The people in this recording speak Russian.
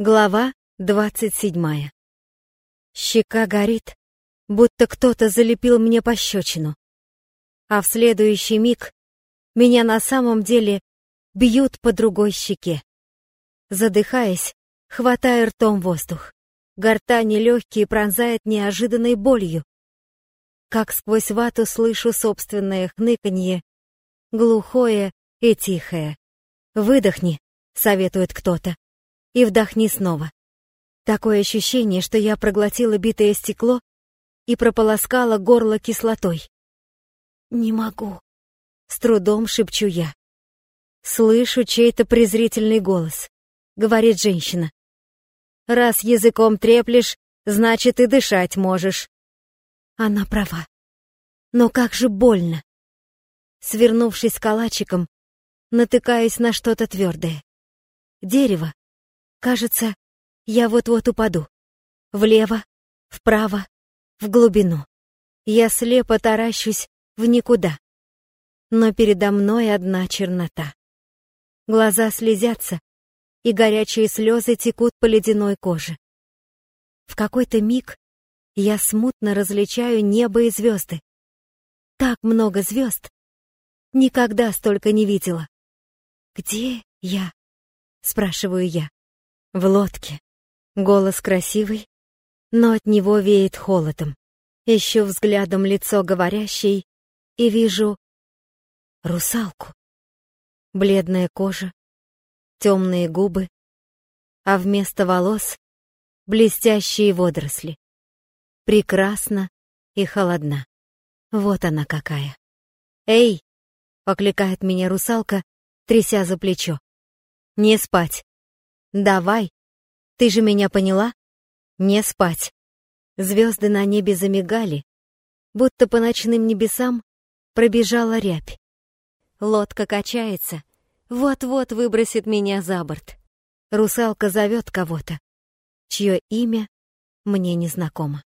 Глава двадцать седьмая. Щека горит, будто кто-то залепил мне пощечину. А в следующий миг меня на самом деле бьют по другой щеке. Задыхаясь, хватаю ртом воздух. Гортани легкие пронзает неожиданной болью. Как сквозь вату слышу собственное хныканье, глухое и тихое. «Выдохни», — советует кто-то, — «и вдохни снова». Такое ощущение, что я проглотила битое стекло и прополоскала горло кислотой. «Не могу», — с трудом шепчу я. Слышу чей-то презрительный голос. Говорит женщина. «Раз языком треплешь, значит и дышать можешь». Она права. Но как же больно. Свернувшись калачиком, натыкаюсь на что-то твердое. Дерево. Кажется, я вот-вот упаду. Влево, вправо, в глубину. Я слепо таращусь в никуда. Но передо мной одна чернота. Глаза слезятся, и горячие слезы текут по ледяной коже. В какой-то миг я смутно различаю небо и звезды. Так много звезд. Никогда столько не видела. «Где я?» — спрашиваю я. «В лодке». Голос красивый, но от него веет холодом. Ищу взглядом лицо говорящей и вижу русалку. Бледная кожа, темные губы, а вместо волос — блестящие водоросли. Прекрасна и холодна. Вот она какая. «Эй!» — окликает меня русалка, тряся за плечо. «Не спать. Давай. Ты же меня поняла? Не спать». Звезды на небе замигали, будто по ночным небесам пробежала рябь. Лодка качается, вот-вот выбросит меня за борт. Русалка зовет кого-то, чье имя мне незнакомо.